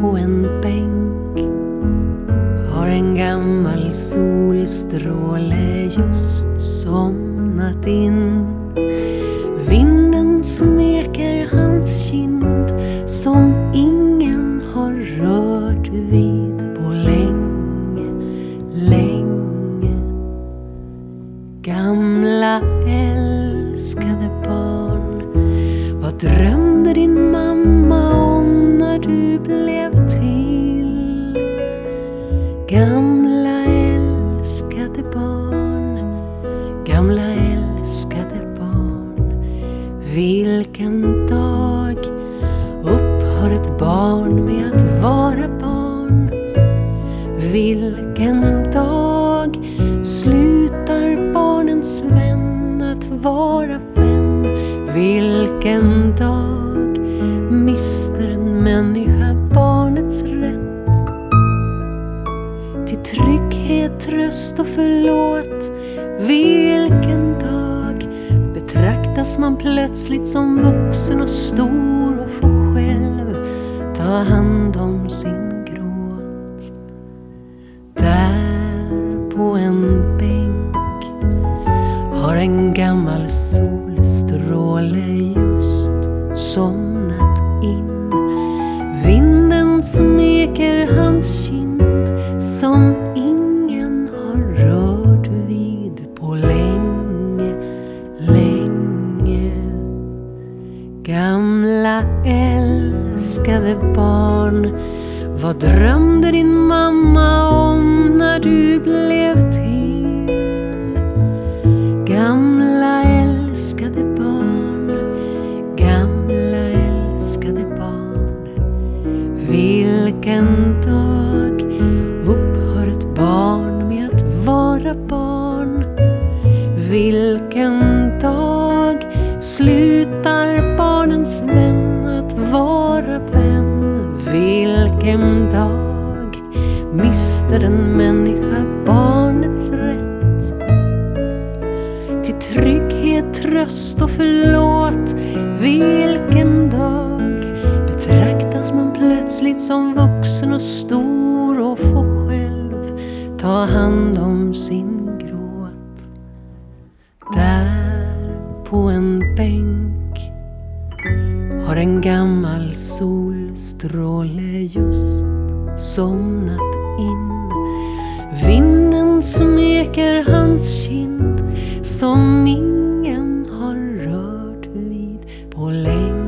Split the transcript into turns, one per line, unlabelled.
på en bänk har en gammal solstråle just somnat in. Vinden smeker hans kind som ingen har rört vid på länge, länge. Gamla älskade barn, vad drömmer älskade barn. Vilken dag upphör ett barn med att vara barn? Vilken dag slutar barnens vän att vara vän? Vilken dag mister en människa till trygghet, tröst och förlåt? Vilken dag betraktas man plötsligt som vuxen och stor och får själv ta hand om sin gråt? Där på en bänk har en gammal solstråle just somnat Gamla älskade barn, vad drömde din mamma om när du blev till? Gamla älskade barn, gamla älskade barn. Vilken dag upphör ett barn med att vara barn? Vilken dag slutar ens vän att vara vän? Vilken dag mister en människa barnets rätt till trygghet, tröst och förlåt? Vilken dag betraktas man plötsligt som vuxen och stor och får själv ta hand om sin gråt? Där på en bänk en gammal solstråle just somnat in. Vinden smeker hans kind som ingen har rört vid på länge.